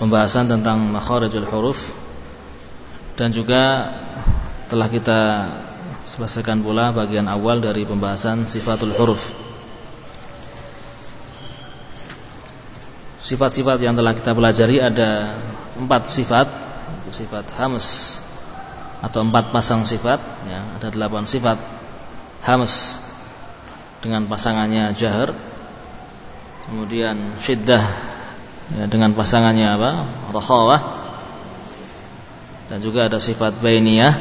pembahasan tentang makharijul huruf dan juga telah kita selesaikan pula bagian awal dari pembahasan sifatul huruf. Sifat-sifat yang telah kita pelajari ada empat sifat, sifat hams atau empat pasang sifat, ya, ada delapan sifat hams dengan pasangannya jahar, kemudian syiddah ya, dengan pasangannya apa, rakhawah, dan juga ada sifat bainiyah.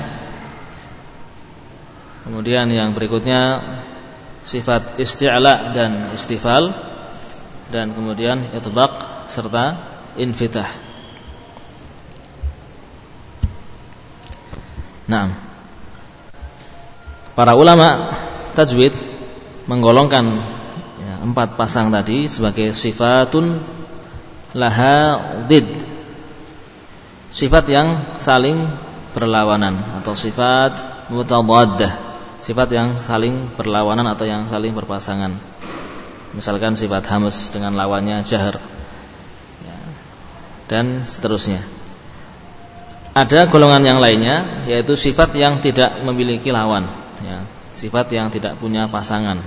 Kemudian yang berikutnya sifat isti'la dan istifal dan kemudian itbaq serta infitah. Nah, para ulama tajwid menggolongkan ya, empat pasang tadi sebagai sifatun laha did. Sifat yang saling berlawanan atau sifat mutadaddah. Sifat yang saling berlawanan atau yang saling berpasangan. Misalkan sifat hamus dengan lawannya jahar. Ya, dan seterusnya. Ada golongan yang lainnya yaitu sifat yang tidak memiliki lawan. Ya, sifat yang tidak punya pasangan.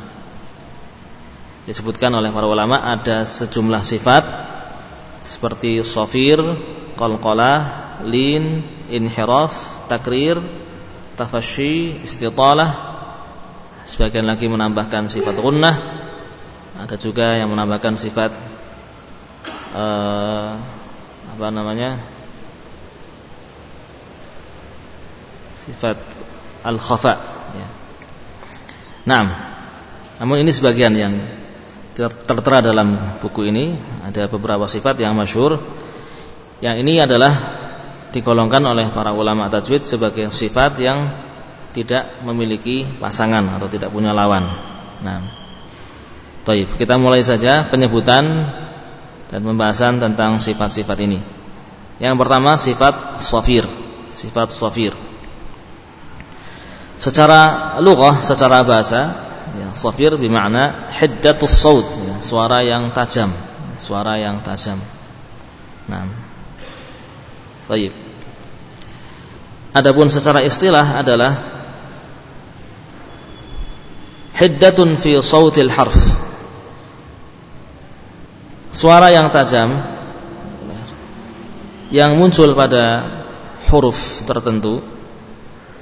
Disebutkan oleh para ulama ada sejumlah sifat seperti sofir, qalqalah, lin, inhiraf, takrir, tafashi, istitalah. Sebagian lagi menambahkan sifat gunnah. Ada juga yang menambahkan sifat uh, apa namanya? Sifat al-khafa ya. Nah, namun ini sebagian yang tertera dalam buku ini ada beberapa sifat yang masyhur yang ini adalah digolongkan oleh para ulama tajwid sebagai sifat yang tidak memiliki pasangan atau tidak punya lawan. Nah, Taib. Kita mulai saja penyebutan dan pembahasan tentang sifat-sifat ini. Yang pertama sifat sofir, sifat sofir. Secara lughah, secara bahasa, ya, sofir bermakna hiddatus saut, ya, suara yang tajam, suara yang tajam. Nah, Taib. Adapun secara istilah adalah hiddatun fi sautil harf suara yang tajam yang muncul pada huruf tertentu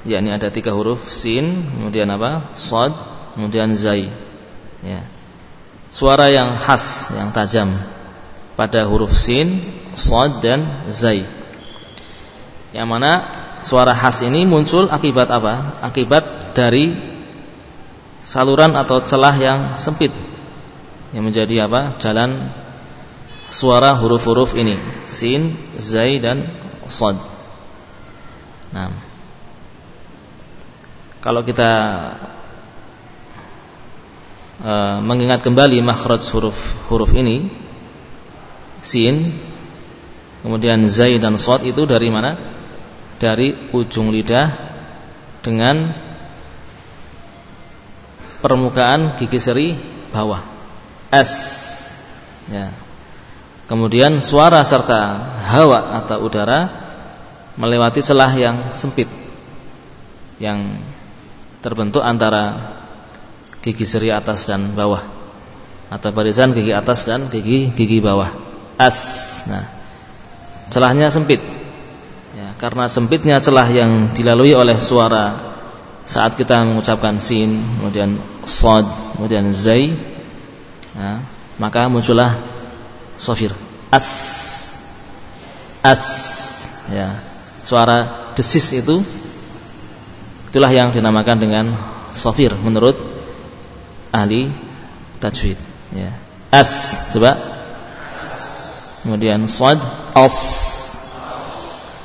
yakni ada tiga huruf sin kemudian apa sod kemudian zai. Ya. Suara yang khas yang tajam pada huruf sin sod dan zai. Yang mana suara khas ini muncul akibat apa? Akibat dari saluran atau celah yang sempit. Yang menjadi apa? Jalan suara huruf-huruf ini. Sin, zai dan sad. Nah, kalau kita uh, mengingat kembali makhraj huruf huruf ini sin, kemudian zai dan sad itu dari mana? Dari ujung lidah dengan permukaan gigi seri bawah. S. Ya. Kemudian suara serta hawa atau udara melewati celah yang sempit yang terbentuk antara gigi seri atas dan bawah atau barisan gigi atas dan gigi gigi bawah. As. Nah, celahnya sempit. Ya, karena sempitnya celah yang dilalui oleh suara saat kita mengucapkan sin, kemudian sod, kemudian zai, nah, maka muncullah sofir as as ya suara desis itu itulah yang dinamakan dengan sofir menurut ahli tajwid ya. As coba. Kemudian swad as.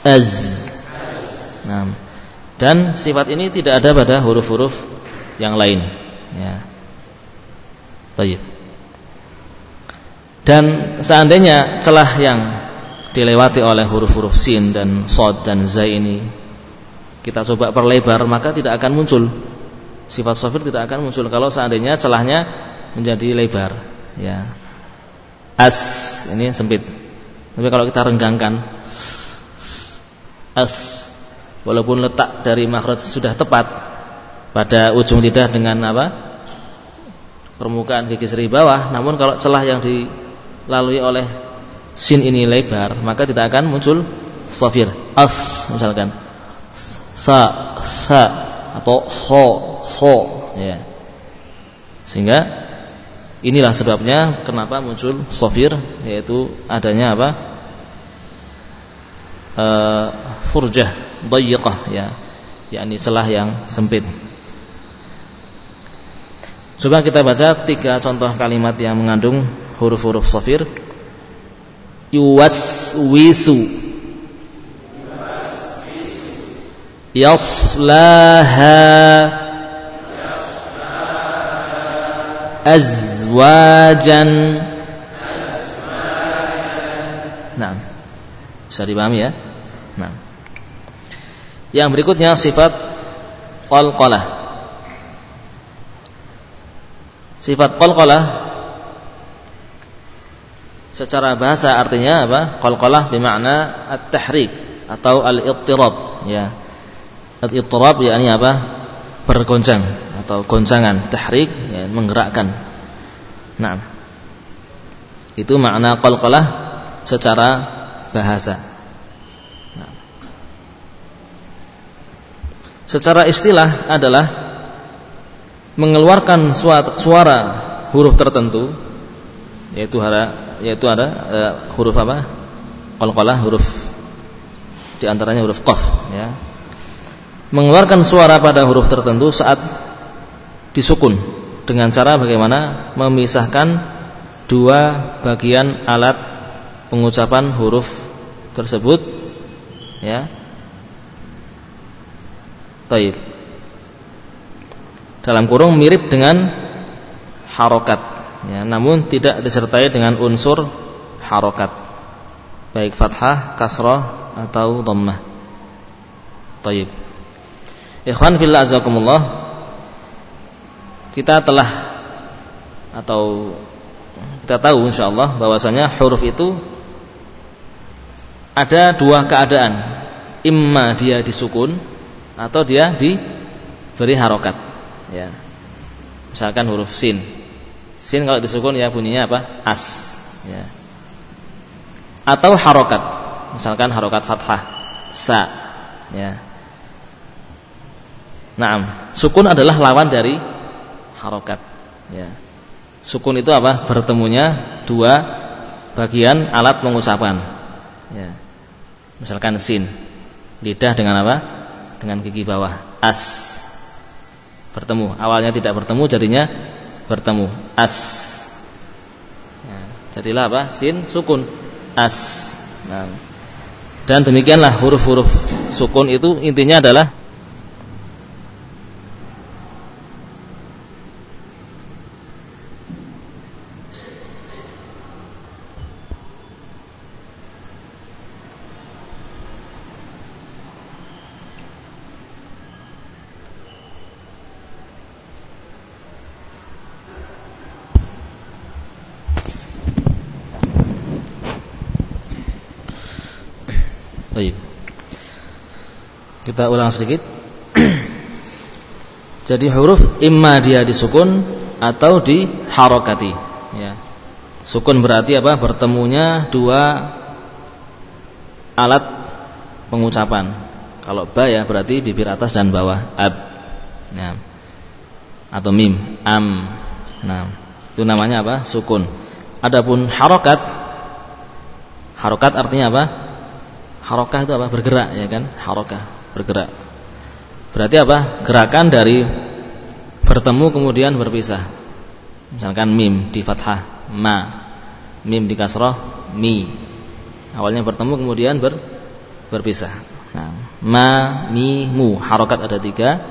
Az. Nah dan sifat ini tidak ada pada huruf-huruf yang lain ya. Tayyib. Dan seandainya celah yang dilewati oleh huruf-huruf sin dan sod dan zai ini kita coba perlebar maka tidak akan muncul sifat sofir tidak akan muncul kalau seandainya celahnya menjadi lebar ya as ini sempit Tapi kalau kita renggangkan f walaupun letak dari makhraj sudah tepat pada ujung lidah dengan apa? permukaan gigi seri bawah, namun kalau celah yang dilalui oleh sin ini lebar, maka tidak akan muncul safir. Af misalkan. Sa sa atau so so ya. Sehingga inilah sebabnya kenapa muncul sofir yaitu adanya apa? Uh, furjah dayiqah ya. yakni celah yang sempit. Coba kita baca tiga contoh kalimat yang mengandung huruf-huruf sofir. Yuwaswisu Yaslaha azwajan Nah, bisa dipahami ya. Nah, yang berikutnya sifat qalqalah. Sifat qalqalah secara bahasa artinya apa? Qalqalah bermakna at-tahrik atau al-ittirab ya. Al-ittirab yakni apa? Bergoncang atau goncangan tahrik ya, menggerakkan. Nah itu makna qalqalah secara bahasa. Nah. secara istilah adalah mengeluarkan suara, suara huruf tertentu yaitu ada yaitu ada uh, huruf apa? Qalqalah huruf di antaranya huruf qaf ya. Mengeluarkan suara pada huruf tertentu saat disukun. Dengan cara bagaimana? Memisahkan dua bagian alat pengucapan huruf tersebut ya. Taib. Dalam kurung mirip dengan harokat ya, namun tidak disertai dengan unsur harokat. Baik fathah, kasrah atau dhammah. Taib. Ikhwan fillah azakumullah kita telah atau kita tahu insyaallah bahwasanya huruf itu ada dua keadaan. Imma dia disukun atau dia diberi harokat. Ya. Misalkan huruf sin. Sin kalau disukun ya bunyinya apa? As. Ya. Atau harokat. Misalkan harokat fathah. Sa. Ya. Naam, sukun adalah lawan dari harokat ya. Sukun itu apa? Bertemunya dua bagian alat pengucapan ya. Misalkan sin Lidah dengan apa? Dengan gigi bawah As Bertemu Awalnya tidak bertemu jadinya bertemu As ya. Jadilah apa? Sin sukun As nah. Dan demikianlah huruf-huruf sukun itu intinya adalah Baik. Kita ulang sedikit. Jadi huruf imma dia disukun atau diharokati. Ya. Sukun berarti apa? Bertemunya dua alat pengucapan. Kalau ba ya berarti bibir atas dan bawah ab. Nah. Atau mim am. Nah, itu namanya apa? Sukun. Adapun harokat Harokat artinya apa? Harokah itu apa? Bergerak ya kan? Harokah, bergerak. Berarti apa? Gerakan dari bertemu kemudian berpisah. Misalkan mim di fathah, ma. Mim di kasroh, mi. Awalnya bertemu kemudian ber, berpisah. Nah, ma, mi, mu. Harokat ada tiga.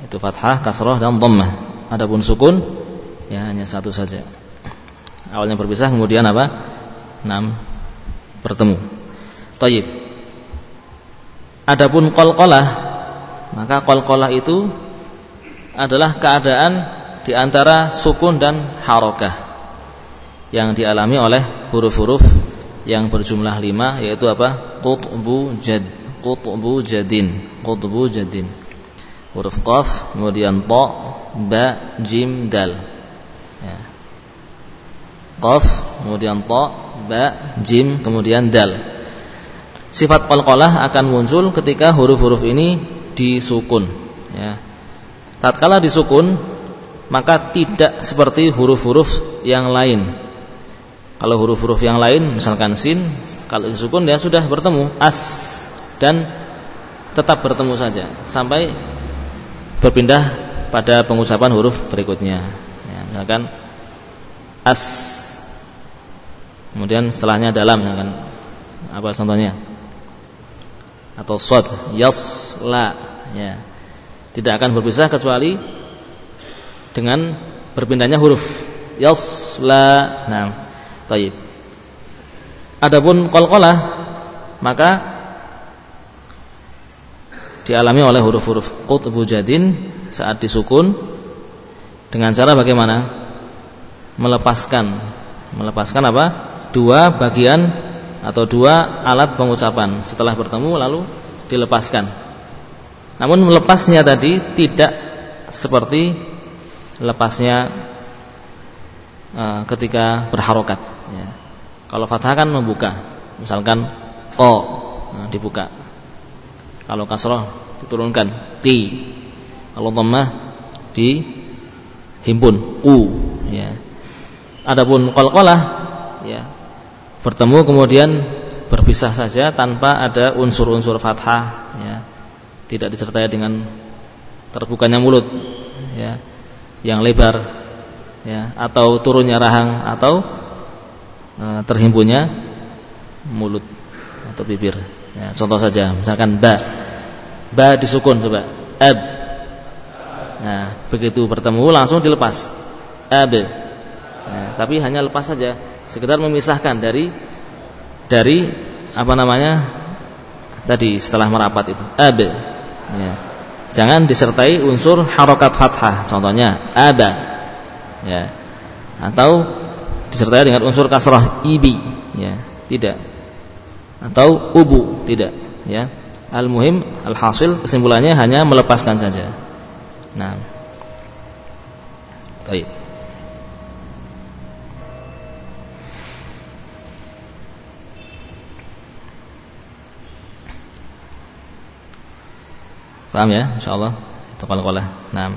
Itu fathah, kasroh, dan dhammah. Adapun sukun ya hanya satu saja. Awalnya berpisah kemudian apa? Enam bertemu. Taib. Adapun qalqalah maka qalqalah itu adalah keadaan di antara sukun dan harokah yang dialami oleh huruf-huruf yang berjumlah lima yaitu apa? Qutbu jad, qutbu jadin, qutbu jadin. Huruf qaf, kemudian ta, ba, jim, dal. Ya. Qaf, kemudian ta, ba, jim, kemudian dal. Sifat qalqalah akan muncul ketika huruf-huruf ini disukun ya. Tatkala disukun maka tidak seperti huruf-huruf yang lain. Kalau huruf-huruf yang lain misalkan sin kalau disukun dia sudah bertemu as dan tetap bertemu saja sampai berpindah pada pengucapan huruf berikutnya. Ya, misalkan as kemudian setelahnya dalam misalkan apa contohnya? Atau sod yasla ya. Tidak akan berpisah kecuali dengan berpindahnya huruf. Yasla nah taib. Adapun qalqalah maka dialami oleh huruf-huruf qutbu jadin saat disukun dengan cara bagaimana? Melepaskan. Melepaskan apa? Dua bagian atau dua alat pengucapan setelah bertemu lalu dilepaskan. Namun melepasnya tadi tidak seperti lepasnya uh, ketika berharokat. Ya. Kalau fathah kan membuka, misalkan ko nah, dibuka. Kalau kasroh diturunkan ti. Kalau dhammah dihimpun u. Ya. Adapun ya bertemu kemudian berpisah saja tanpa ada unsur-unsur fathah ya. Tidak disertai dengan terbukanya mulut ya yang lebar ya atau turunnya rahang atau e, terhimpunnya mulut atau bibir ya, contoh saja misalkan ba. Ba disukun coba. Ab. Nah begitu bertemu langsung dilepas. Ab. Nah, tapi hanya lepas saja sekedar memisahkan dari dari apa namanya tadi setelah merapat itu. Ab. Ya. jangan disertai unsur harokat fathah contohnya aba ya. Atau disertai dengan unsur kasrah ibi. Ya. Tidak. Atau ubu tidak. Ya. Al muhim al hasil kesimpulannya hanya melepaskan saja. Nah. Baik Paham ya insyaallah itu qalqalah. Nah.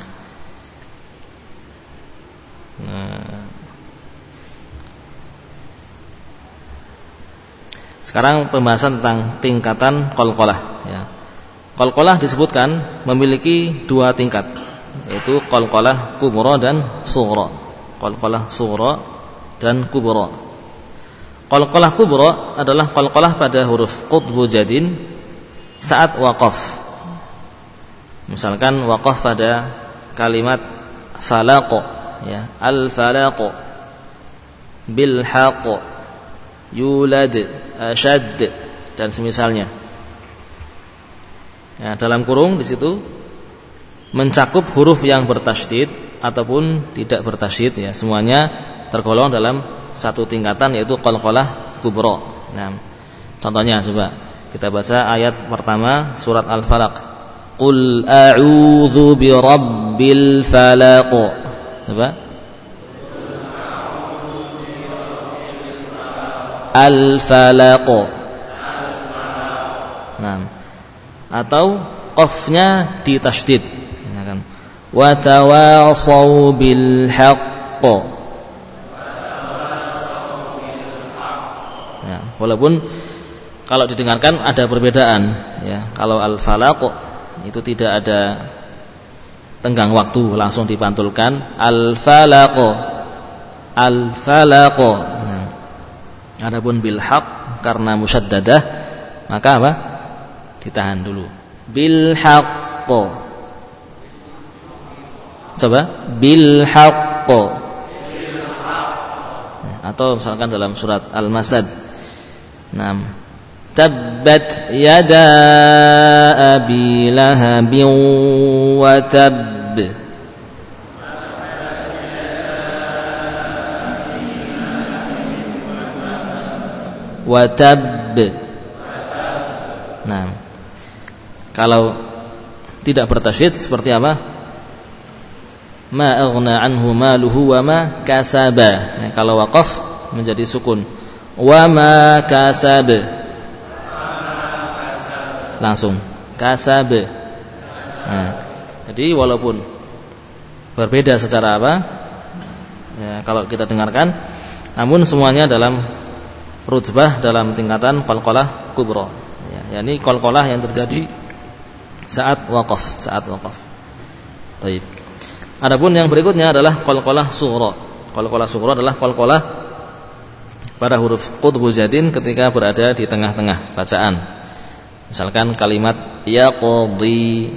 Sekarang pembahasan tentang tingkatan qalqalah ya. Qalqalah disebutkan memiliki dua tingkat yaitu qalqalah kubra dan sughra. Qalqalah sughra dan kubra. Qalqalah kubra adalah qalqalah pada huruf qutbu jadin saat waqaf Misalkan waqaf pada kalimat falaq ya, al falaq bil haq yulad ashad dan semisalnya. Ya, dalam kurung di situ mencakup huruf yang bertasydid ataupun tidak bertasydid ya, semuanya tergolong dalam satu tingkatan yaitu qalqalah kubra. Nah, contohnya coba kita baca ayat pertama surat Al-Falaq. Qul a'udzu birabbil falaq. Coba. Al-falaq. Nah. Atau qafnya ditasydid. Ya kan. Wa tawasaw bil haqq. Ya, walaupun kalau didengarkan ada perbedaan ya. Kalau al-falaq itu tidak ada tenggang waktu langsung dipantulkan. Al falaq al falaq nah, adapun bil haq karena musyaddadah maka apa? Ditahan dulu. Bil haqq coba. Bil haqq atau misalkan dalam surat al-masad. Nah تبت يدا أبي لهب وتب watab nah kalau tidak bertasydid seperti apa ma aghna anhu maluhu wa ma kasaba nah, kalau waqaf menjadi sukun wa ma kasab langsung. Kasab nah, jadi walaupun berbeda secara apa ya, kalau kita dengarkan namun semuanya dalam rutbah dalam tingkatan qalqalah kubra. Ya yakni qalqalah yang terjadi saat waqaf saat waqaf. Baik. Adapun yang berikutnya adalah qalqalah sughra. Qalqalah sughra adalah qalqalah pada huruf qutbu jadin ketika berada di tengah-tengah bacaan misalkan kalimat yaqdi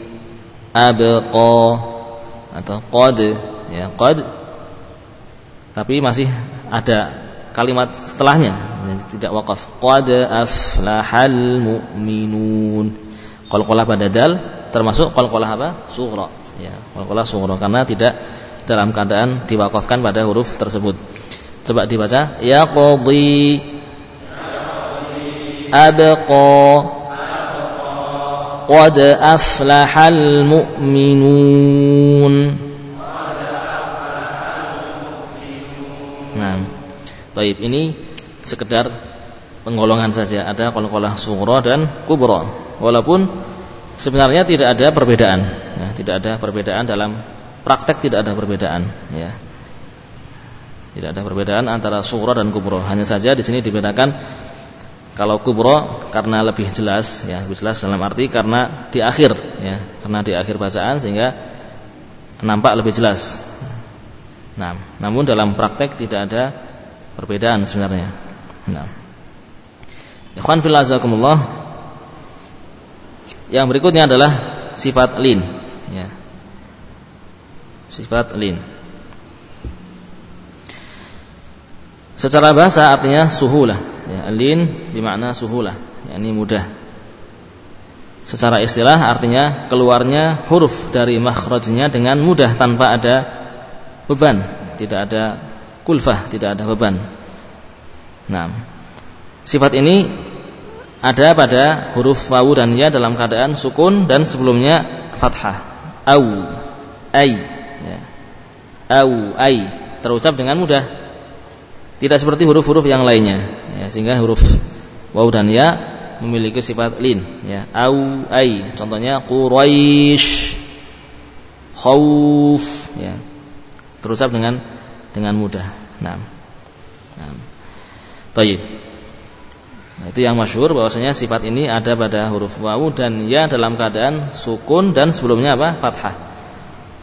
abqa atau qad ya qad tapi masih ada kalimat setelahnya tidak wakaf qad aflahal mu'minun. Qalqalah pada dal termasuk qalqalah apa? Sughra ya qalqalah sughra karena tidak dalam keadaan diwakafkan pada huruf tersebut. Coba dibaca ya qadi abqa qad aflahal mu'minun Nah, Taib ini sekedar penggolongan saja. Ada qalqalah sughra dan kubra. Walaupun sebenarnya tidak ada perbedaan. Ya, tidak ada perbedaan dalam praktek tidak ada perbedaan. Ya. Tidak ada perbedaan antara sughra dan kubra. Hanya saja di sini dibedakan kalau kubro karena lebih jelas ya lebih jelas dalam arti karena di akhir ya karena di akhir bacaan sehingga nampak lebih jelas Nah, namun dalam praktek tidak ada perbedaan sebenarnya. Nah. Ikhwan fillah. Yang berikutnya adalah sifat lin, ya. Sifat lin. Secara bahasa artinya suhulah, ya. Lin bermakna suhulah, yakni mudah. Secara istilah artinya keluarnya huruf dari makhrajnya dengan mudah tanpa ada beban, tidak ada kulfah, tidak ada beban. Nah, sifat ini ada pada huruf wawu dan ya dalam keadaan sukun dan sebelumnya fathah. Au, ai, ya. au, ai terucap dengan mudah. Tidak seperti huruf-huruf yang lainnya, sehingga huruf wawu dan ya memiliki sifat lin, ya. Au, ai, contohnya Quraisy, khauf, ya terucap dengan dengan mudah. Nah. Nah. Taib. Nah, itu yang masyhur bahwasanya sifat ini ada pada huruf wawu dan ya dalam keadaan sukun dan sebelumnya apa? fathah.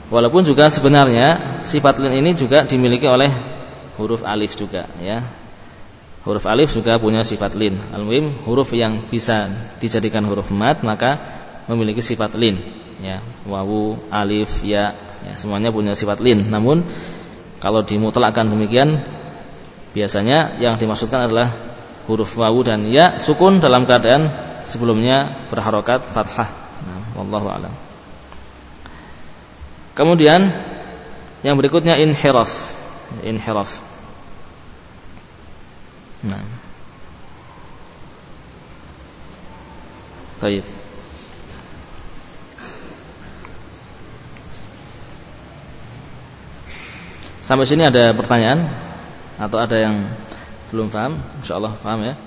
Walaupun juga sebenarnya sifat lin ini juga dimiliki oleh huruf alif juga ya. Huruf alif juga punya sifat lin. Al-muhim huruf yang bisa dijadikan huruf mat maka memiliki sifat lin. Ya. Wawu, alif, ya ya, semuanya punya sifat lin. Namun kalau dimutlakkan demikian biasanya yang dimaksudkan adalah huruf wawu dan ya sukun dalam keadaan sebelumnya berharokat fathah. Nah, wallahu alam. Kemudian yang berikutnya inhiraf. Inhiraf nah baik Sampai sini ada pertanyaan atau ada yang belum paham? Insyaallah paham ya.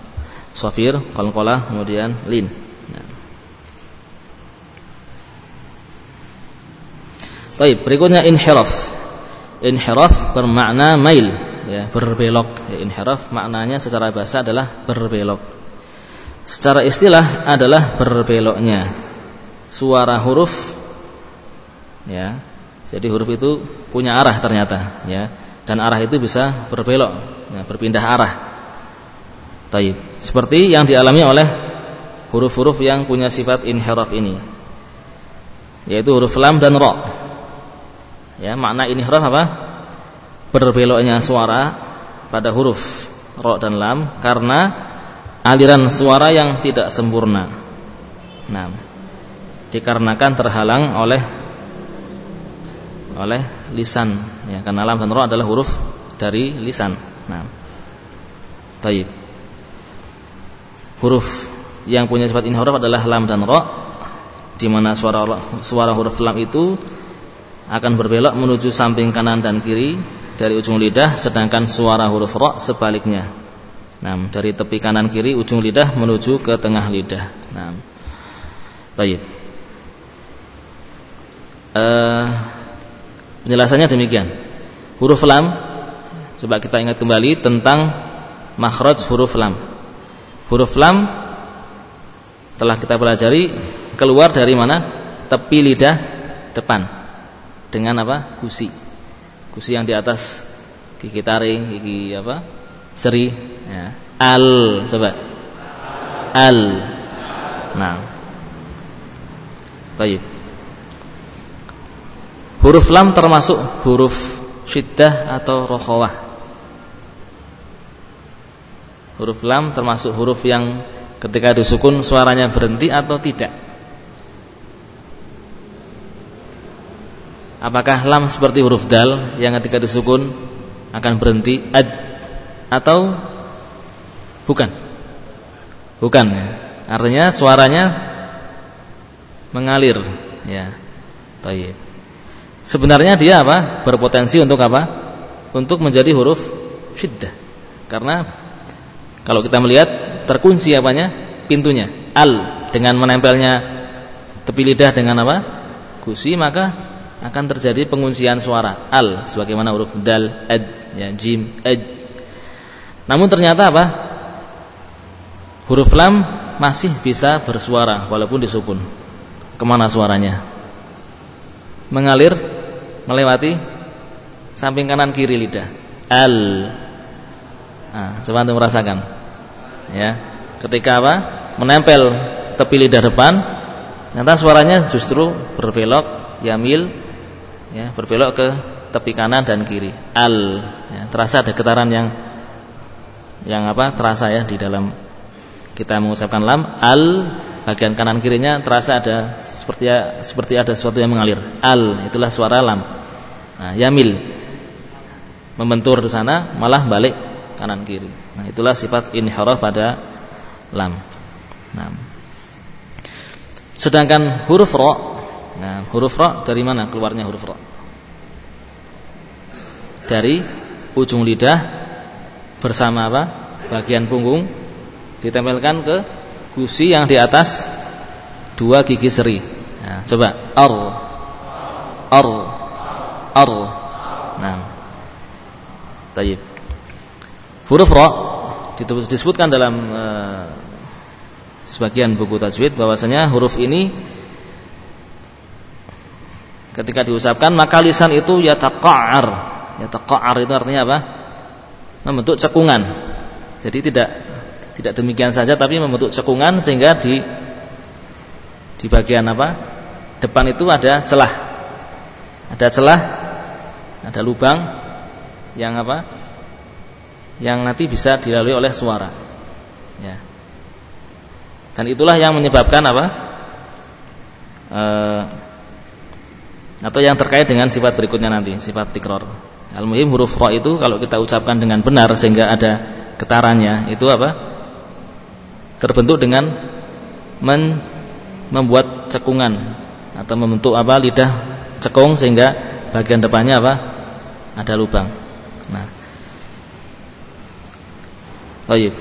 Sofir, qalqalah, kemudian lin. Nah. Baik, berikutnya inhiraf. Inhiraf bermakna mail, ya, berbelok. Ya, inhiraf maknanya secara bahasa adalah berbelok. Secara istilah adalah berbeloknya suara huruf ya jadi huruf itu punya arah ternyata, ya. Dan arah itu bisa berbelok, ya, berpindah arah. Taib. Seperti yang dialami oleh huruf-huruf yang punya sifat inhiraf ini. Yaitu huruf lam dan ra. Ya, makna inhiraf apa? Berbeloknya suara pada huruf ra dan lam karena aliran suara yang tidak sempurna. Nah, dikarenakan terhalang oleh oleh lisan ya karena lam dan ra adalah huruf dari lisan. Nah. Taib. huruf yang punya sifat inhiraf adalah lam dan ra di mana suara suara huruf lam itu akan berbelok menuju samping kanan dan kiri dari ujung lidah sedangkan suara huruf ra sebaliknya. Nah, dari tepi kanan kiri ujung lidah menuju ke tengah lidah. Nah. Baik. Uh, penjelasannya demikian. Huruf lam coba kita ingat kembali tentang makhraj huruf lam. Huruf lam telah kita pelajari keluar dari mana? Tepi lidah depan. Dengan apa? Gusi. Gusi yang di atas gigi taring, gigi apa? Seri. Ya. Al, coba. Al. Nah. Baik. Huruf lam termasuk huruf syiddah atau rokhawah. Huruf lam termasuk huruf yang ketika disukun suaranya berhenti atau tidak apakah lam seperti huruf dal yang ketika disukun akan berhenti ad atau bukan bukan ya. artinya suaranya mengalir ya Tayyib. sebenarnya dia apa berpotensi untuk apa untuk menjadi huruf syiddah karena kalau kita melihat terkunci apanya? Pintunya. Al dengan menempelnya tepi lidah dengan apa? Gusi maka akan terjadi penguncian suara al sebagaimana huruf dal, ad, ya, jim, ad. Namun ternyata apa? Huruf lam masih bisa bersuara walaupun disukun. Ke mana suaranya? Mengalir melewati samping kanan kiri lidah. Al. Nah, coba untuk merasakan ya ketika apa menempel tepi lidah depan ternyata suaranya justru berbelok yamil ya berbelok ke tepi kanan dan kiri al ya, terasa ada getaran yang yang apa terasa ya di dalam kita mengucapkan lam al bagian kanan kirinya terasa ada seperti seperti ada sesuatu yang mengalir al itulah suara lam nah, yamil membentur di sana malah balik kanan kiri. Nah, itulah sifat inhiraf pada lam. Nah. Sedangkan huruf ra, nah huruf ra dari mana keluarnya huruf ra? Dari ujung lidah bersama apa? Bagian punggung ditempelkan ke gusi yang di atas dua gigi seri. Nah, coba ar ar ar. Nah. Tayyib. Huruf ra disebutkan dalam uh, sebagian buku tajwid bahwasanya huruf ini ketika diucapkan maka lisan itu yataqa'ar. Yataqa'ar itu artinya apa? Membentuk cekungan. Jadi tidak tidak demikian saja tapi membentuk cekungan sehingga di di bagian apa? Depan itu ada celah. Ada celah, ada lubang yang apa? yang nanti bisa dilalui oleh suara. Ya. Dan itulah yang menyebabkan apa? E, atau yang terkait dengan sifat berikutnya nanti, sifat tikror. Al-muhim huruf ra itu kalau kita ucapkan dengan benar sehingga ada getarannya, itu apa? Terbentuk dengan men membuat cekungan atau membentuk apa lidah cekung sehingga bagian depannya apa? Ada lubang. Nah, Baik.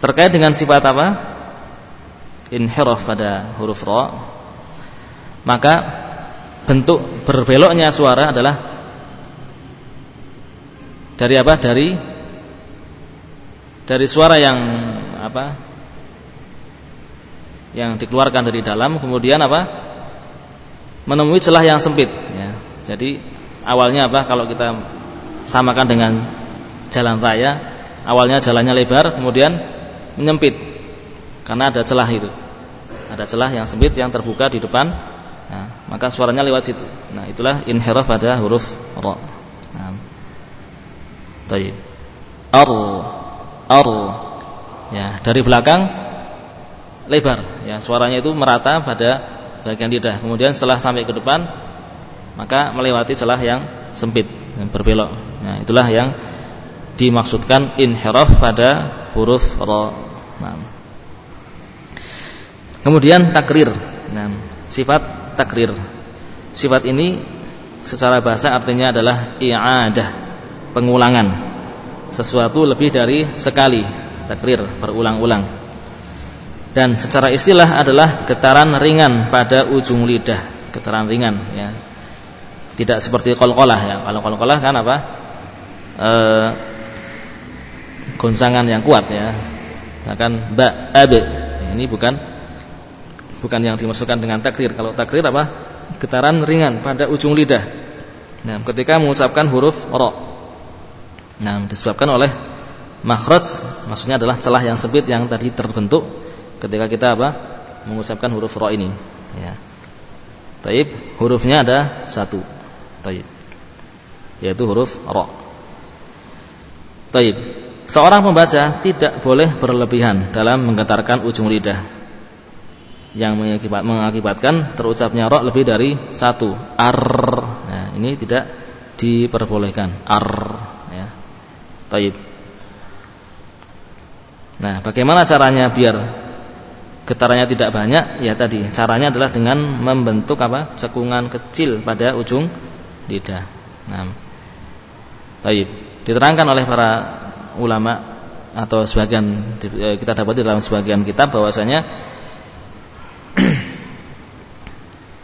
Terkait dengan sifat apa? Inhiraf pada huruf ra. Maka bentuk berbeloknya suara adalah dari apa? Dari dari suara yang apa? Yang dikeluarkan dari dalam kemudian apa? Menemui celah yang sempit ya. Jadi awalnya apa kalau kita samakan dengan jalan raya awalnya jalannya lebar kemudian menyempit karena ada celah itu ada celah yang sempit yang terbuka di depan nah, maka suaranya lewat situ nah itulah inhiraf pada huruf ra nah. Taib. ar ar ya dari belakang lebar ya suaranya itu merata pada bagian lidah kemudian setelah sampai ke depan maka melewati celah yang sempit yang berbelok nah itulah yang dimaksudkan inhiraf pada huruf ra. Nah. Kemudian takrir. Nah, sifat takrir. Sifat ini secara bahasa artinya adalah i'adah, pengulangan. Sesuatu lebih dari sekali, takrir, berulang-ulang. Dan secara istilah adalah getaran ringan pada ujung lidah, getaran ringan ya. Tidak seperti kol-kolah ya. Kalau kol-kolah kan apa? E, goncangan yang kuat ya. Misalkan ba. Ini bukan bukan yang dimaksudkan dengan takrir. Kalau takrir apa? Getaran ringan pada ujung lidah. Nah, ketika mengucapkan huruf ro. Nah, disebabkan oleh makhraj maksudnya adalah celah yang sempit yang tadi terbentuk ketika kita apa? mengucapkan huruf ro ini, ya. Taib, hurufnya ada satu. Taib. Yaitu huruf ro. Taib. Seorang pembaca tidak boleh berlebihan dalam menggetarkan ujung lidah yang mengakibatkan terucapnya ro lebih dari satu ar. Nah, ini tidak diperbolehkan ar. Ya. Taib. Nah, bagaimana caranya biar getarannya tidak banyak? Ya tadi, caranya adalah dengan membentuk apa? cekungan kecil pada ujung lidah. Nah. Taib. Diterangkan oleh para ulama atau sebagian eh, kita dapat di dalam sebagian kitab bahwasanya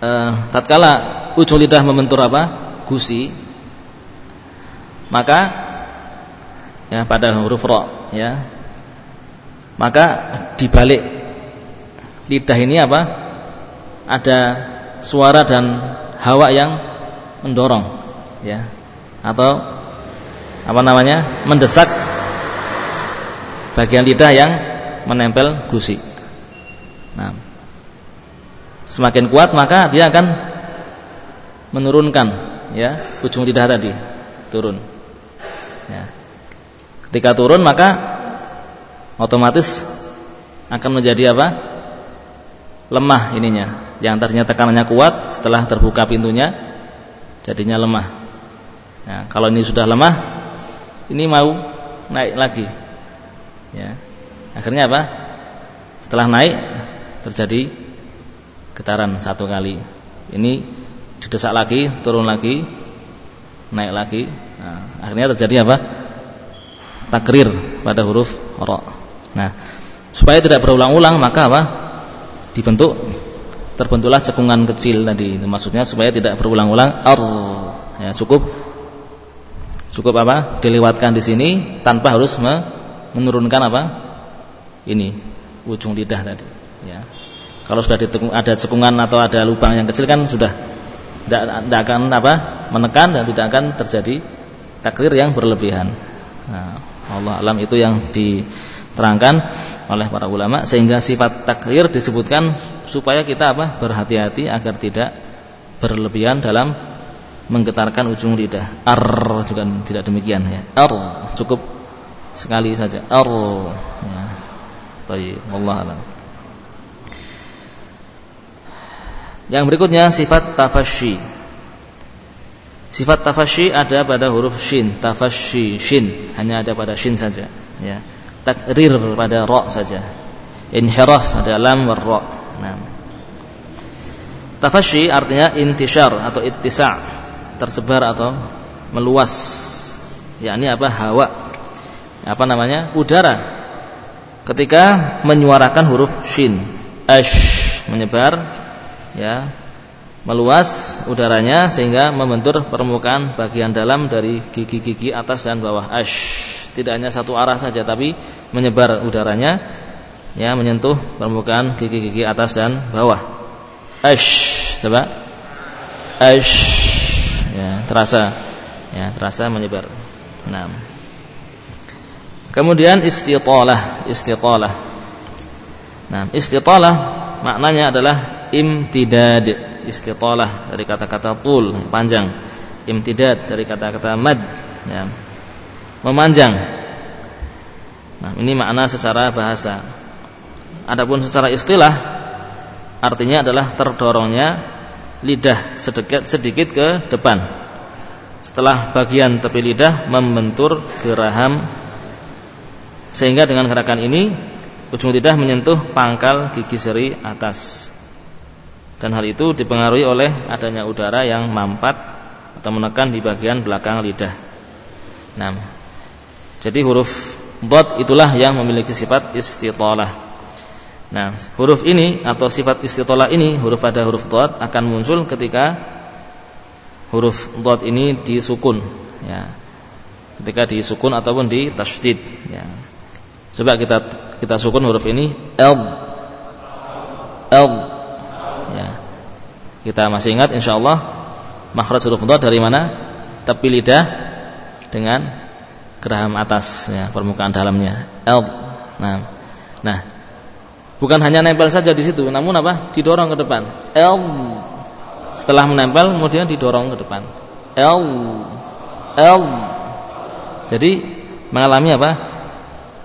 uh, tatkala ujung lidah membentur apa? gusi maka ya pada huruf ro ya maka dibalik lidah ini apa? ada suara dan hawa yang mendorong ya atau apa namanya? mendesak bagian lidah yang menempel gusi. Nah, semakin kuat maka dia akan menurunkan ya ujung lidah tadi turun. Ya. Ketika turun maka otomatis akan menjadi apa? Lemah ininya. Yang tadinya tekanannya kuat setelah terbuka pintunya jadinya lemah. Nah, kalau ini sudah lemah, ini mau naik lagi ya akhirnya apa setelah naik terjadi getaran satu kali. Ini didesak lagi turun lagi naik lagi. Nah, akhirnya terjadi apa? Takrir pada huruf ro nah supaya tidak berulang-ulang maka apa? Dibentuk terbentuklah cekungan kecil tadi. Maksudnya supaya tidak berulang-ulang. Ar. Ya cukup. Cukup apa? Dilewatkan di sini tanpa harus menurunkan apa? Ini ujung lidah tadi. Kalau sudah ada cekungan atau ada lubang yang kecil kan sudah tidak akan apa menekan dan tidak akan terjadi takrir yang berlebihan. Nah, Allah alam itu yang diterangkan oleh para ulama sehingga sifat takrir disebutkan supaya kita apa berhati-hati agar tidak berlebihan dalam menggetarkan ujung lidah. Ar juga tidak demikian ya. Ar cukup sekali saja ar ya baik Allah alam yang berikutnya sifat tafasyi. Sifat tafasyi ada pada huruf shin. Tafasyi shin. Hanya ada pada shin saja ya. Takrir pada ra saja. Inhiraf ada lam war ra. Nah. Tafasyi artinya intishar atau ittisa' tersebar atau meluas. Yakni apa? Hawa. Apa namanya? Udara. Ketika menyuarakan huruf shin. Ash menyebar ya meluas udaranya sehingga membentur permukaan bagian dalam dari gigi-gigi atas dan bawah. Ash. Tidak hanya satu arah saja tapi menyebar udaranya ya menyentuh permukaan gigi-gigi atas dan bawah. Ash. Coba. Ash. Ya terasa. Ya terasa menyebar. Enam. Kemudian istitalah, istitalah. Nah, maknanya adalah imtidad. Istitalah dari kata-kata tul, panjang. Imtidad dari kata-kata mad, ya. Memanjang. Nah, ini makna secara bahasa. Adapun secara istilah artinya adalah terdorongnya lidah sedikit sedikit ke depan. Setelah bagian tepi lidah membentur geraham sehingga dengan gerakan ini ujung lidah menyentuh pangkal gigi seri atas. Dan hal itu dipengaruhi oleh adanya udara yang mampat atau menekan di bagian belakang lidah. Nah, jadi huruf dot itulah yang memiliki sifat istitalah. Nah, huruf ini atau sifat istitalah ini, huruf pada huruf dot akan muncul ketika huruf dot ini disukun, ya. Ketika disukun ataupun di tasydid, ya. Coba kita kita sukun huruf ini l l. Kita masih ingat insyaallah makhraj huruf dot dari mana? Tepi lidah dengan geraham atas ya, permukaan dalamnya. L. Nah. Nah. Bukan hanya nempel saja di situ, namun apa? Didorong ke depan. L. Setelah menempel kemudian didorong ke depan. L. L. Jadi mengalami apa?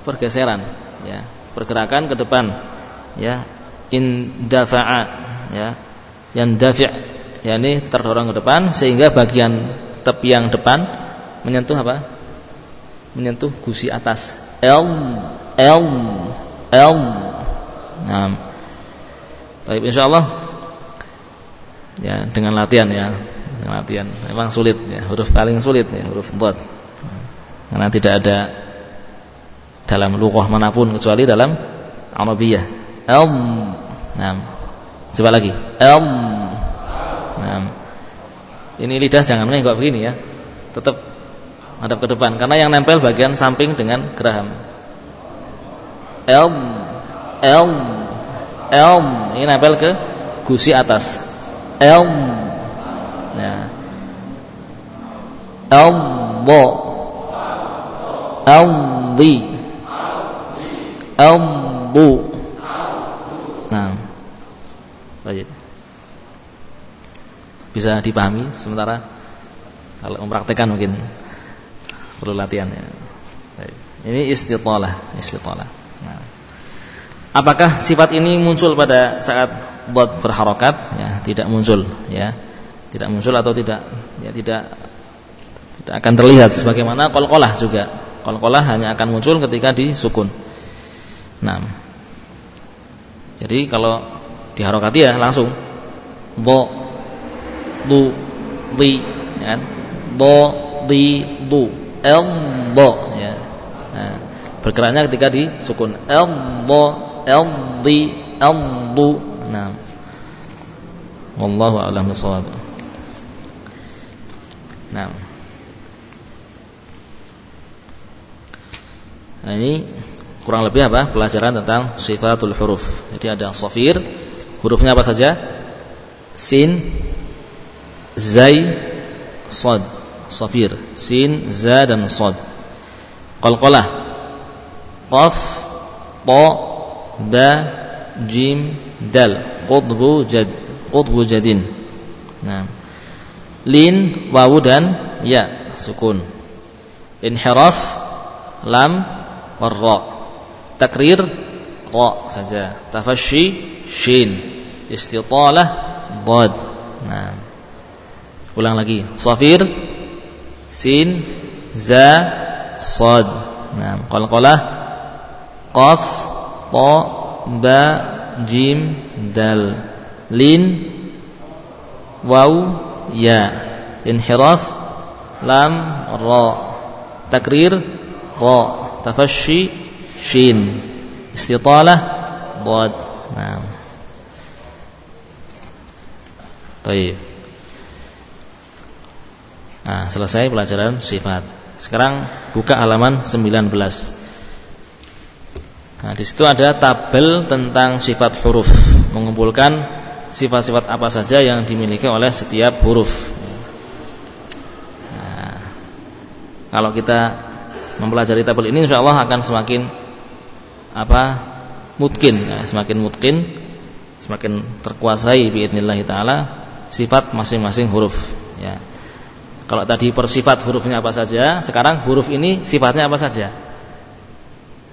Pergeseran, ya. Pergerakan ke depan. Ya. In dafa'a, ya. Yang dafi' yakni terdorong ke depan sehingga bagian tepi yang depan menyentuh apa? menyentuh gusi atas. L L L. Nah. Baik insyaallah ya dengan latihan ya. Dengan latihan. Memang sulit ya, huruf paling sulit ya, huruf dhad. Karena tidak ada dalam lughah mana pun kecuali dalam Arabiyah. L. Nah. Coba lagi. L. Nah. Ini lidah jangan menengok begini ya. Tetap hadap ke depan karena yang nempel bagian samping dengan geraham. Elm, elm, elm ini nempel ke gusi atas. Elm, ya. Elmo, elmi, elmu. Nah, baik. Bisa dipahami sementara kalau mempraktekkan mungkin perlu latihan ya. Ini istitalah, istitalah. Nah. Apakah sifat ini muncul pada saat buat berharokat? Ya, tidak muncul, ya. Tidak muncul atau tidak ya tidak tidak akan terlihat sebagaimana qalqalah juga. Qalqalah hanya akan muncul ketika disukun. Nah. Jadi kalau diharokati ya langsung do du di ya kan? do di du eldo ya. Nah, bergeraknya ketika disukun eldo eldi eldu. Nah. Wallahu a'lam bishawab. Nah. Nah ini kurang lebih apa? Pelajaran tentang sifatul huruf. Jadi ada safir, hurufnya apa saja? Sin, zai, sad safir. Sin za dan sad. Qalqalah. Qaf ta ba jim dal. Qutbu jad qutbu jadin. Nah lin wawu dan ya sukun. Inhiraf lam warra takrir ta saja. Tafasyi shin. Istitalah dad nah ulang lagi safir sin za sad nah qalqalah qaf ta ba jim dal lin waw ya inhiraf lam ra takrir ra tafasyi shin istitalah dad nah طيب Nah, selesai pelajaran sifat. Sekarang buka halaman 19. Nah, di situ ada tabel tentang sifat huruf, mengumpulkan sifat-sifat apa saja yang dimiliki oleh setiap huruf. Nah, kalau kita mempelajari tabel ini insya Allah akan semakin apa? mungkin, ya, semakin mungkin, semakin terkuasai biidznillah taala sifat masing-masing huruf, ya. Kalau tadi persifat hurufnya apa saja, sekarang huruf ini sifatnya apa saja?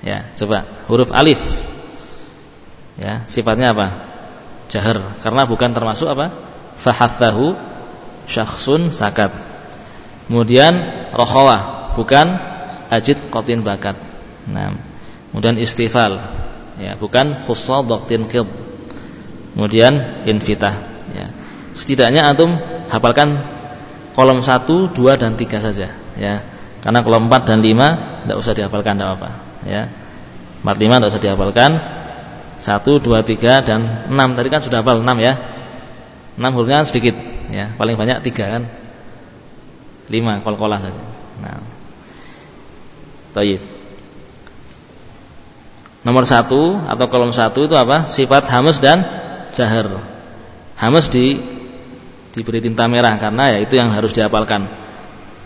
Ya, coba huruf alif. Ya, sifatnya apa? Jahar, karena bukan termasuk apa? Fahathahu syakhsun sakat. Kemudian rokhawah, bukan ajid qatin bakat. Nah, kemudian istifal, ya bukan khussa dhaqtin qid kemudian infitah ya setidaknya antum hafalkan kolom 1 2 dan 3 saja ya. Karena kolom 4 dan 5 tidak usah dihafalkan tidak apa ya. 4 5 tidak usah dihafalkan. 1 2 3 dan 6 tadi kan sudah hafal 6 ya. 6 hurufnya sedikit ya. Paling banyak 3 kan? 5 kol-kolah saja. Nah. Taib. Nomor satu atau kolom satu itu apa? Sifat hamus dan jahar. Hamus di diberi tinta merah karena ya itu yang harus dihafalkan.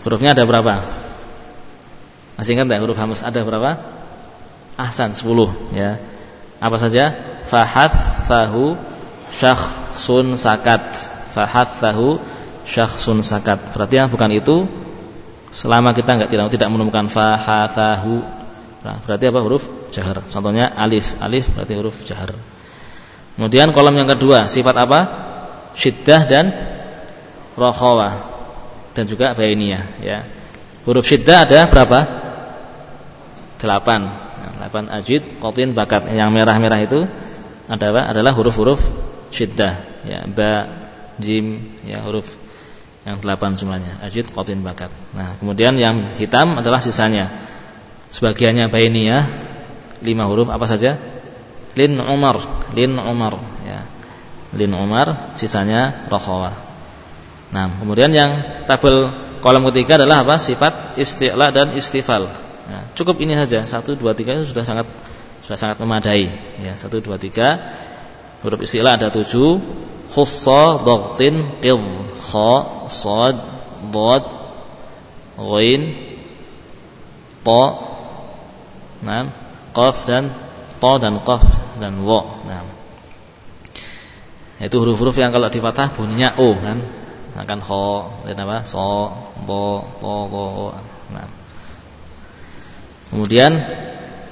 Hurufnya ada berapa? Masih ingat enggak huruf hamus ada berapa? Ahsan 10 ya. Apa saja? Fahathahu syakhsun sakat. Fahathahu syakhsun sakat. Berarti yang bukan itu selama kita enggak tidak tidak menemukan fahathahu Nah, berarti apa huruf jahar. Contohnya alif. Alif berarti huruf jahar. Kemudian kolom yang kedua, sifat apa? Syiddah dan rokhawah dan juga bainiyah ya. Huruf syiddah ada berapa? Delapan. Delapan ajid, qatin, bakat. Yang merah-merah itu adalah adalah huruf-huruf syiddah ya. Ba, jim ya huruf yang delapan semuanya. Ajid, qatin, bakat. Nah, kemudian yang hitam adalah sisanya sebagiannya bainiyah lima huruf apa saja lin umar lin umar ya lin umar sisanya rokhawah nah kemudian yang tabel kolom ketiga adalah apa sifat isti'la dan istifal ya, cukup ini saja satu dua tiga itu sudah sangat sudah sangat memadai ya satu dua tiga huruf isti'la ada tujuh khussa dhaghtin qidh kha sad dad ghain ta Nah, qaf dan ta dan qaf dan wa. Nah. Itu huruf-huruf yang kalau dipatah bunyinya o kan. Nah kan kho dan apa? So, do, to, go. Nah. Kemudian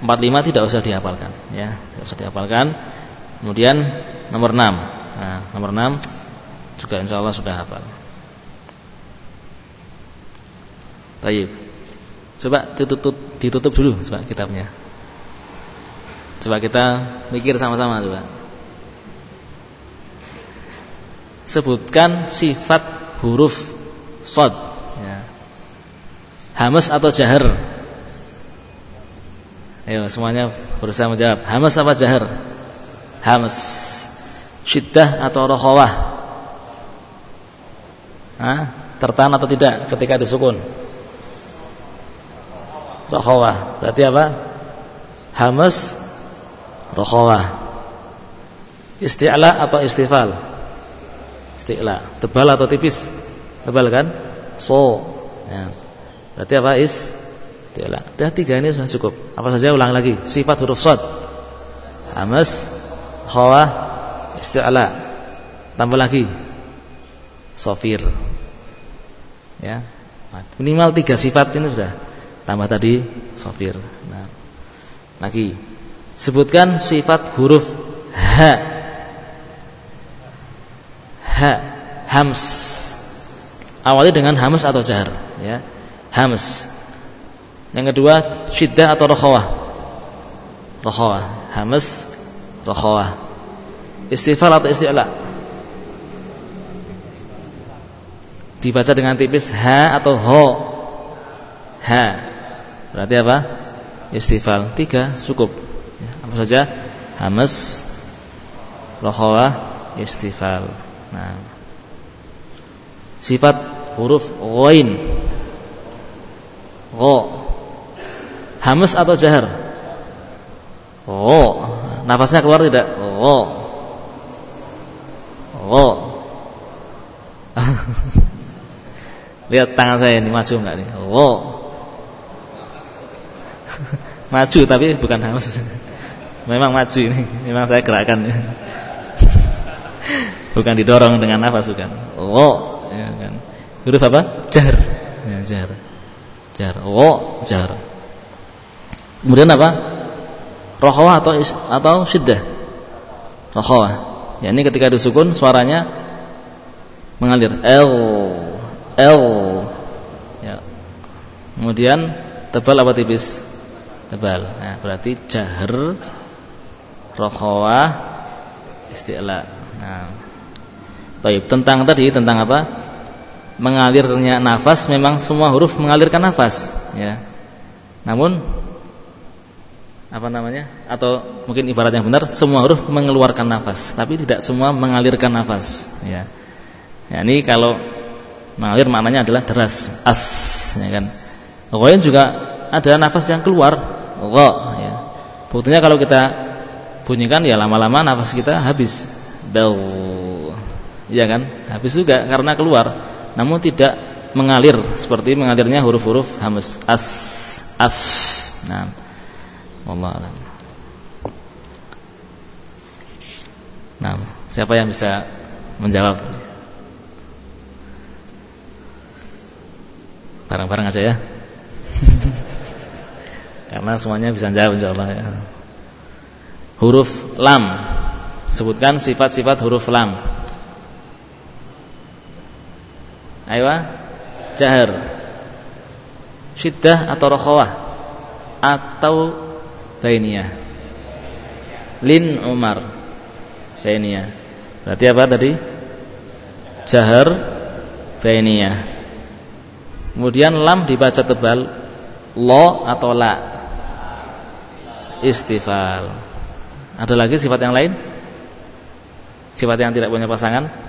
45 tidak usah dihafalkan ya, tidak usah dihafalkan. Kemudian nomor 6. Nah, nomor 6 juga insya Allah sudah hafal. Baik. Coba ditutup ditutup dulu coba kitabnya. Coba kita mikir sama-sama coba. Sebutkan sifat huruf sod ya. Hamas atau jahar Ayo semuanya berusaha menjawab Hamas apa jahar Hamas Syiddah atau rohawah Hah? Tertahan atau tidak ketika disukun rokhawah. Berarti apa? Hamas rokhawah. Isti'la atau istifal? Isti'la. Tebal atau tipis? Tebal kan? So. Ya. Berarti apa? Is isti'la. Dah tiga ini sudah cukup. Apa saja ulang lagi. Sifat huruf sad. Hamas, khawah, isti'la. Tambah lagi. Sofir. Ya. Minimal tiga sifat ini sudah tambah tadi sofir. Nah, lagi sebutkan sifat huruf ha. Ha, hams. Awali dengan hams atau jar, ya. Hams. Yang kedua syiddah atau rokhawah. Rokhawah, hams, rokhawah. Istifal atau isti'la? Dibaca dengan tipis ha atau ho. Ha. Berarti apa? Istifal. Tiga cukup. Ya, apa saja? Hamas, rokhawah, istifal. Nah. Sifat huruf ghain. Gha. Hamas atau jahar? Gha. Nafasnya keluar tidak? Gha. Gha. Lihat tangan saya ini maju enggak nih? Gha maju tapi bukan haus memang maju ini memang saya gerakan bukan didorong dengan nafas bukan. Wo ya kan. Huruf apa? Jar. Ya, jar. Jar. Wo jar. Kemudian apa? Rokhawah atau atau syiddah. Rokhawah ya ini ketika disukun suaranya mengalir. L. L. Ya. Kemudian tebal apa tipis? Tebal. Nah, berarti jahar rokhawah, isti'la. Nah. Taib. Tentang tadi tentang apa? Mengalirnya nafas memang semua huruf mengalirkan nafas, ya. Namun apa namanya? Atau mungkin ibarat yang benar semua huruf mengeluarkan nafas, tapi tidak semua mengalirkan nafas, ya. Ya, ini kalau mengalir maknanya adalah deras, as, ya kan. Ghain juga ada nafas yang keluar, gha, ya. Buktinya kalau kita bunyikan ya lama-lama nafas kita habis. Bel ya kan? Habis juga karena keluar, namun tidak mengalir seperti mengalirnya huruf-huruf hamas as af. Nah, wallah alam. Nah, siapa yang bisa menjawab? Barang-barang aja ya. Karena semuanya bisa jawab insyaallah ya. Huruf lam. Sebutkan sifat-sifat huruf lam. Ayo Jahar. Syiddah atau rokhawah Atau Bainiyah Lin Umar. Bainiyah Berarti apa tadi? Jahar Bainiyah Kemudian lam dibaca tebal. Lo atau la? Istifal Ada lagi sifat yang lain? Sifat yang tidak punya pasangan?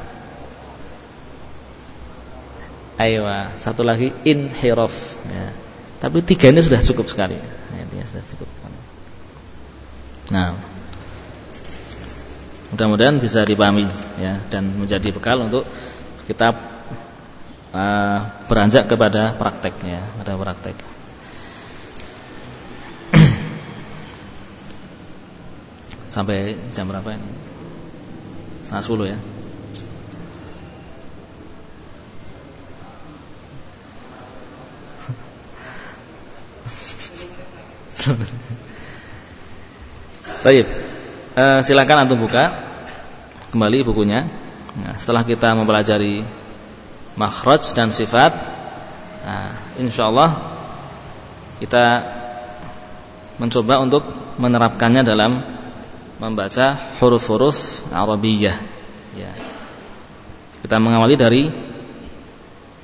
Aywa, satu lagi inhiraf. Ya. Tapi tiga ini sudah cukup sekali. Ya, sudah cukup. Nah, mudah-mudahan bisa dipahami ya dan menjadi bekal untuk kita uh, beranjak kepada prakteknya, pada praktek. Sampai jam berapa ini? Setengah sepuluh ya. Baik. Uh, silakan antum buka kembali bukunya. Nah, setelah kita mempelajari makhraj dan sifat, nah, insyaallah kita mencoba untuk menerapkannya dalam membaca huruf-huruf Arabiyah. Ya. Kita mengawali dari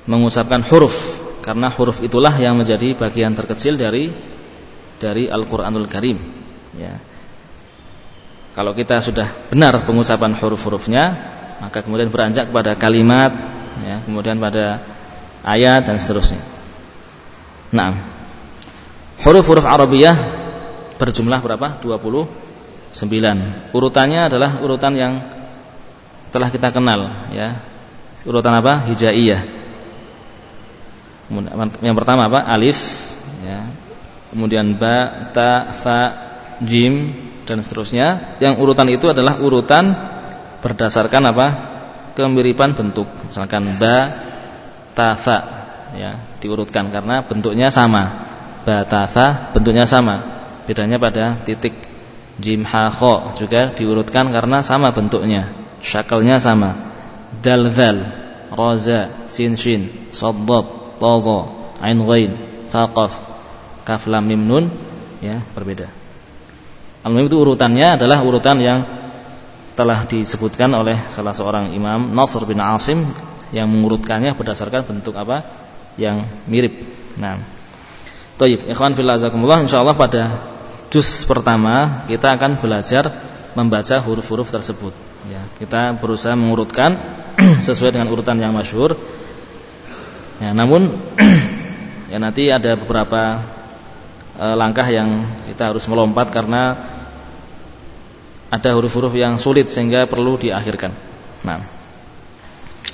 mengucapkan huruf karena huruf itulah yang menjadi bagian terkecil dari dari Al-Qur'anul Karim ya. Kalau kita sudah benar pengucapan huruf-hurufnya, maka kemudian beranjak kepada kalimat ya, kemudian pada ayat dan seterusnya. Nah, huruf-huruf Arabiyah berjumlah berapa? 29. Urutannya adalah urutan yang telah kita kenal ya. Urutan apa? Hijaiyah. Yang pertama apa? Alif ya kemudian ba, ta, fa, jim dan seterusnya. Yang urutan itu adalah urutan berdasarkan apa? kemiripan bentuk. Misalkan ba, ta, fa ya, diurutkan karena bentuknya sama. Ba, ta, fa bentuknya sama. Bedanya pada titik jim, ha, kho juga diurutkan karena sama bentuknya. Syakalnya sama. Dal, zal, roza, sin, shin, saddad, tadha, ain, ghain, faqaf kaf lam mim nun ya berbeda. al itu urutannya adalah urutan yang telah disebutkan oleh salah seorang imam Nasr bin Asim yang mengurutkannya berdasarkan bentuk apa yang mirip. Nah, Taib, ikhwan fillah azakumullah insyaallah pada juz pertama kita akan belajar membaca huruf-huruf tersebut. Ya, kita berusaha mengurutkan sesuai dengan urutan yang masyhur. Ya, namun ya nanti ada beberapa e, langkah yang kita harus melompat karena ada huruf-huruf yang sulit sehingga perlu diakhirkan. Nah,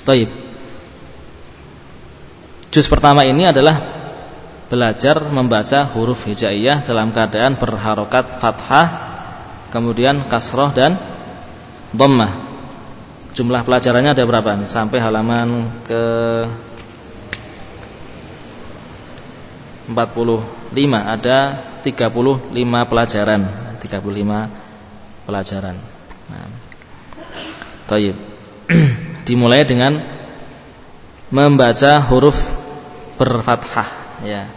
Taib. Juz pertama ini adalah belajar membaca huruf hijaiyah dalam keadaan berharokat fathah, kemudian kasroh dan dhammah. Jumlah pelajarannya ada berapa? Sampai halaman ke 40 5 ada 35 pelajaran 35 pelajaran nah. Taib dimulai dengan membaca huruf berfathah ya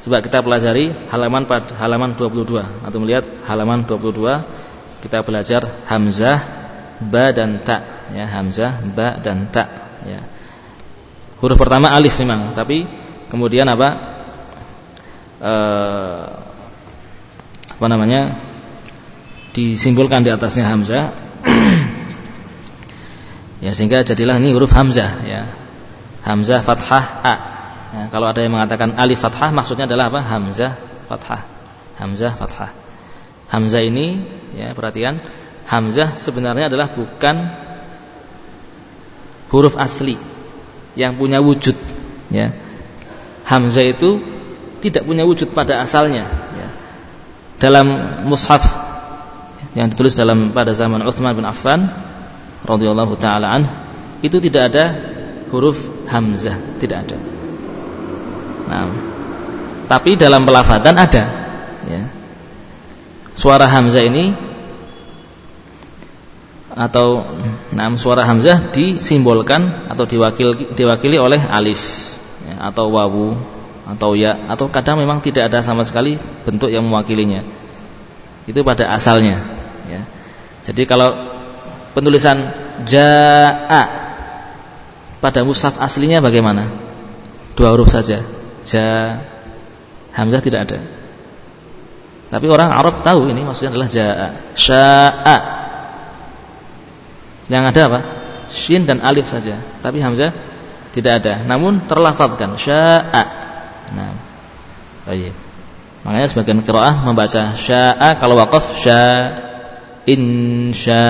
coba kita pelajari halaman halaman 22 atau melihat halaman 22 kita belajar hamzah, ba dan ta ya, hamzah, ba dan ta ya. Huruf pertama alif memang, tapi kemudian apa? Eh, apa namanya? disimbolkan di atasnya hamzah. ya sehingga jadilah ini huruf hamzah ya. Hamzah fathah a. Ya, kalau ada yang mengatakan alif fathah maksudnya adalah apa? Hamzah fathah. Hamzah fathah. Hamzah ini ya perhatian Hamzah sebenarnya adalah bukan huruf asli yang punya wujud ya. Hamzah itu tidak punya wujud pada asalnya ya. Dalam mushaf yang ditulis dalam pada zaman Utsman bin Affan radhiyallahu taala itu tidak ada huruf hamzah, tidak ada. Nah, tapi dalam pelafatan ada ya suara hamzah ini atau enam suara hamzah disimbolkan atau diwakili, diwakili oleh alif ya, atau wawu atau ya atau kadang memang tidak ada sama sekali bentuk yang mewakilinya itu pada asalnya ya. jadi kalau penulisan jaa pada mushaf aslinya bagaimana dua huruf saja ja hamzah tidak ada tapi orang Arab tahu ini maksudnya adalah jaa, syaa. Yang ada apa? Shin dan alif saja. Tapi hamzah tidak ada. Namun terlafazkan syaa. Nah. Baik. Makanya sebagian qiraah membaca syaa kalau waqaf sya insya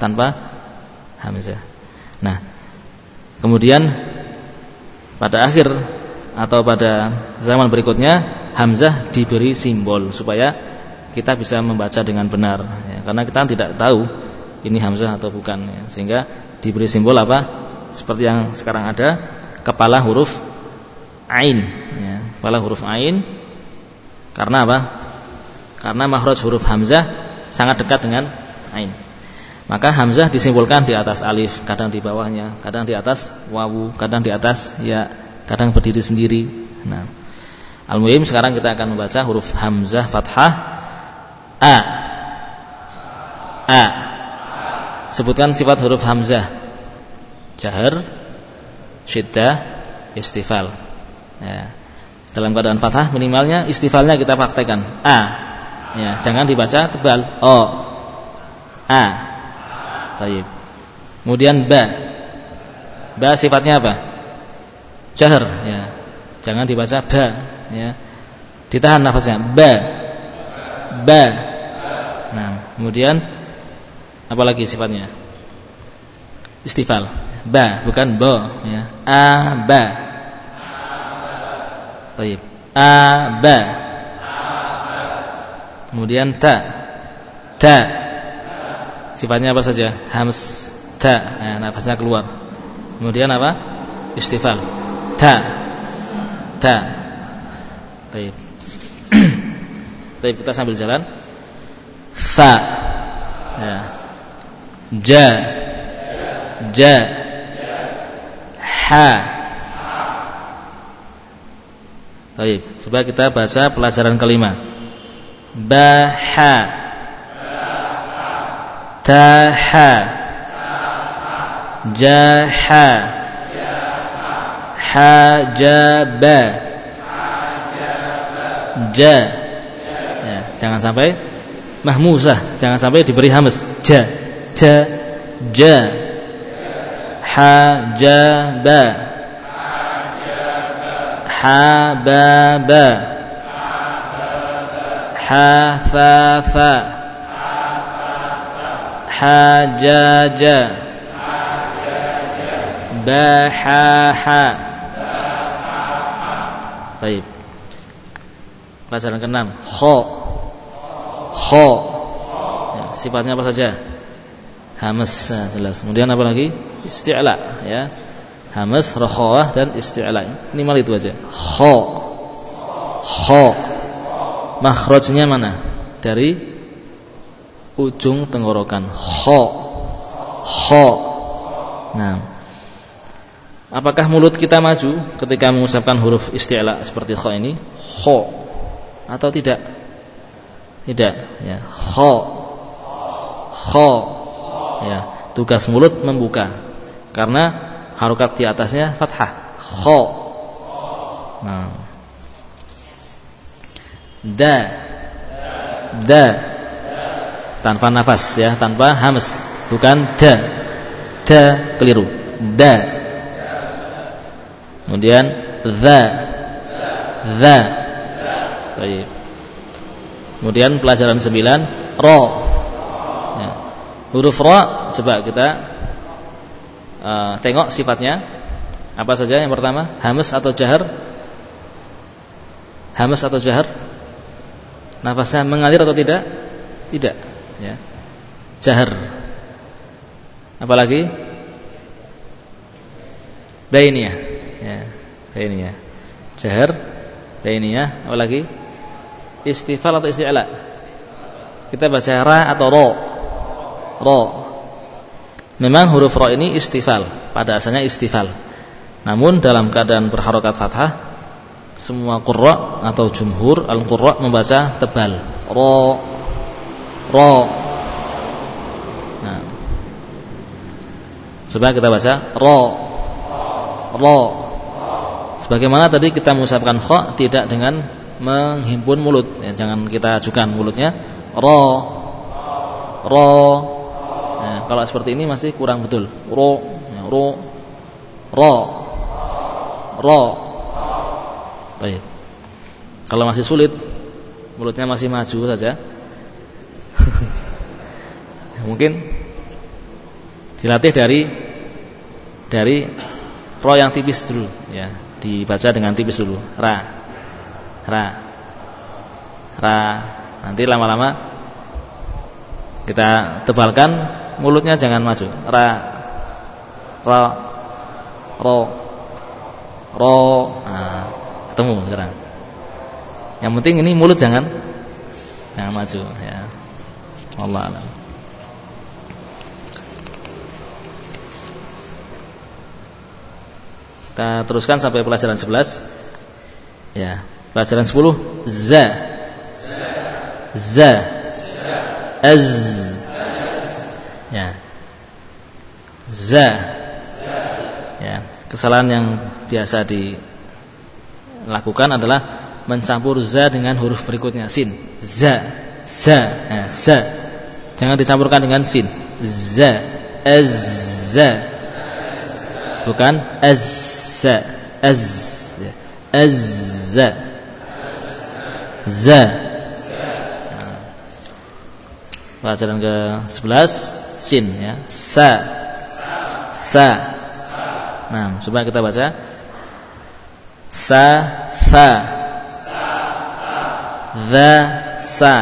tanpa hamzah. Nah, kemudian pada akhir atau pada zaman berikutnya hamzah diberi simbol supaya kita bisa membaca dengan benar ya, karena kita tidak tahu ini hamzah atau bukan ya, sehingga diberi simbol apa seperti yang sekarang ada kepala huruf ain ya, kepala huruf ain karena apa karena makhraj huruf hamzah sangat dekat dengan ain maka hamzah disimbolkan di atas alif kadang di bawahnya kadang di atas wawu kadang di atas ya kadang berdiri sendiri. Nah, al-muhim sekarang kita akan membaca huruf hamzah fathah a. A. Sebutkan sifat huruf hamzah. Jahar, syiddah, istifal. Ya. Dalam keadaan fathah minimalnya istifalnya kita praktekkan. A. Ya, jangan dibaca tebal. O. A. Taib. Kemudian ba. Ba sifatnya apa? Jahar ya. Jangan dibaca ba ya. Ditahan nafasnya ba. Ba. Nah, kemudian apa lagi sifatnya? Istifal. Ba, bukan bo ya. A ba. Baik. A ba. Kemudian ta. Ta. Sifatnya apa saja? Hams ta. Nah, nafasnya keluar. Kemudian apa? Istifal ta ta Baik. Baik kita sambil jalan. Fa. Ya. Ja. Ja. Ha. Baik, coba kita baca pelajaran kelima. Ba ha. Ta ha. Ja ha hajaba. Ja. Ya, jangan sampai mahmusah. Jangan sampai diberi hamas. Ja. Ja. Ja. Hajaba hababa hafafa hajaja bahaha Baik. Pelajaran ke-6, kho. Kho. Ya, sifatnya apa saja? Hamas jelas. Kemudian apa lagi? Isti'la ya. Hamas, rakhawah dan isti'la. Ini mal itu aja. Kho. Kho. Makhrajnya mana? Dari ujung tenggorokan. Kho. Kho. Nah, Apakah mulut kita maju ketika mengucapkan huruf isti'la seperti kho ini? Kho atau tidak? Tidak, ya. Kho. kho. Ya, tugas mulut membuka. Karena harokat di atasnya fathah. Kho. Nah. Da. Da. Tanpa nafas ya, tanpa hamas. Bukan da. Da keliru. Da. Kemudian za. Za. Baik. Kemudian pelajaran 9 ro. Ya. Huruf ro coba kita uh, tengok sifatnya. Apa saja yang pertama? Hamas atau jahar? Hamas atau jahar? Nafasnya mengalir atau tidak? Tidak, ya. Jahar. Apalagi? Bainiyah. Ya, bainiyah. Jahar, bainiyah, apalagi? istifal atau isti'la? Kita baca ra atau ro? Ro. Memang huruf ro ini istifal, pada asalnya istifal. Namun dalam keadaan berharokat fathah, semua qurra atau jumhur al-qurra membaca tebal. Ro ro. Nah. Coba kita baca ro ro. Sebagaimana tadi kita mengucapkan kha tidak dengan menghimpun mulut ya, jangan kita ajukan mulutnya ro ro ya, kalau seperti ini masih kurang betul. Ro ro ro ro. Baik. Kalau masih sulit mulutnya masih maju saja. Mungkin dilatih dari dari ro yang tipis dulu ya. Dibaca dengan tipis dulu. Ra ra ra. Nanti lama-lama kita tebalkan mulutnya jangan maju. Ra ra ro ro. Nah, ketemu sekarang. Yang penting ini mulut jangan jangan maju ya. Allah kita teruskan sampai pelajaran 11 ya Pelajaran 10 za. Za. Az. Ya. Za. Ya, kesalahan yang biasa dilakukan adalah mencampur za dengan huruf berikutnya sin. Za. Za. Ya, za. Jangan dicampurkan dengan sin. Za. Az-za. Bukan az-za. Az. Ya. Az-za za. Pelajaran ke-11 sin ya. Sa. Sa. Nah, coba kita baca. Sa fa. Za sa.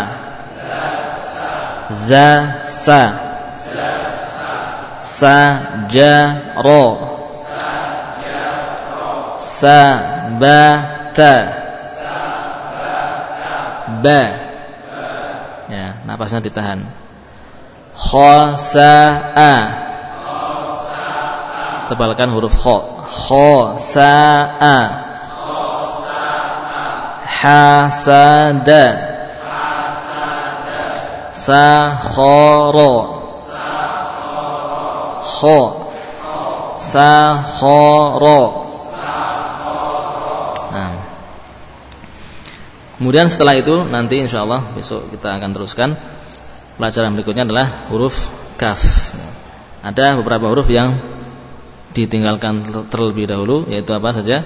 Za sa. Sa ja ro. Sa ba ta ba ya napasnya ditahan khosa'a tebalkan huruf kho khosa'a hasada. Sakhara. Kho sakhara. Kemudian setelah itu nanti insya Allah besok kita akan teruskan pelajaran berikutnya adalah huruf kaf. Ada beberapa huruf yang ditinggalkan terlebih dahulu yaitu apa saja?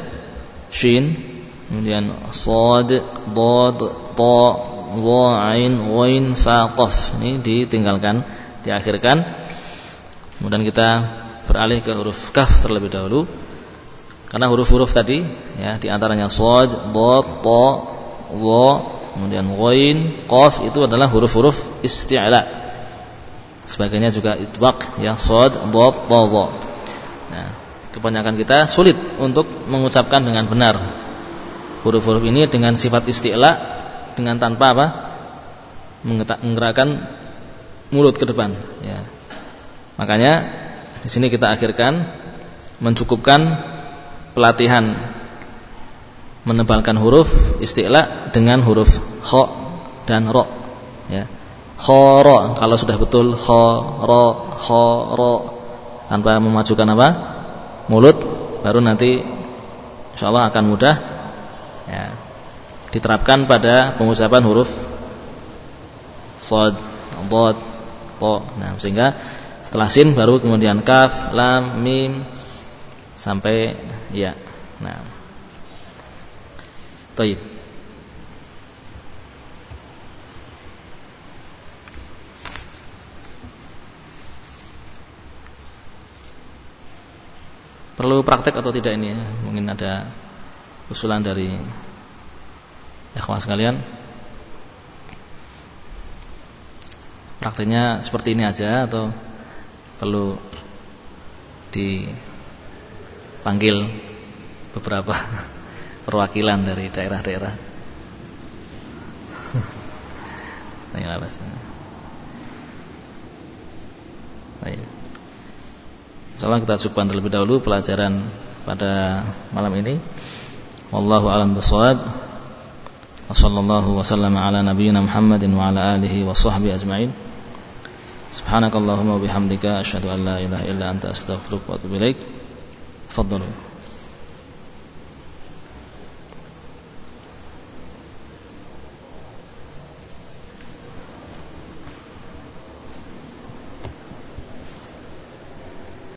Shin, kemudian sod, bod, to, dha, ain, wain, fa, qaf. Ini ditinggalkan, diakhirkan. Kemudian kita beralih ke huruf kaf terlebih dahulu. Karena huruf-huruf tadi ya di antaranya sod, bod, to, wa kemudian ghain qaf itu adalah huruf-huruf isti'la. Sebagainya juga itbaq ya sad dad dha nah kebanyakan kita sulit untuk mengucapkan dengan benar. Huruf-huruf ini dengan sifat isti'la dengan tanpa apa? Menggerakkan mulut ke depan ya. Makanya di sini kita akhirkan mencukupkan pelatihan menebalkan huruf isti'la dengan huruf kha dan ro ya khara kalau sudah betul khara khara tanpa memajukan apa mulut baru nanti insyaallah akan mudah ya diterapkan pada pengucapan huruf sad, dad, ta. Nah, sehingga setelah sin baru kemudian kaf, lam, mim sampai ya. Nah. Baik. Perlu praktek atau tidak ini? Mungkin ada usulan dari ikhwan sekalian. Prakteknya seperti ini aja atau perlu dipanggil beberapa perwakilan dari daerah-daerah. Nah, Baik. Insyaallah kita cukupkan terlebih dahulu pelajaran pada malam ini. Wallahu a'lam bishawab. Wassallallahu wasallam ala nabiyyina Muhammadin wa ala alihi wa sahbihi ajma'in. Subhanakallahumma wa bihamdika asyhadu an la ilaha illa anta astaghfiruka wa atubu ilaik. Tafadhalu.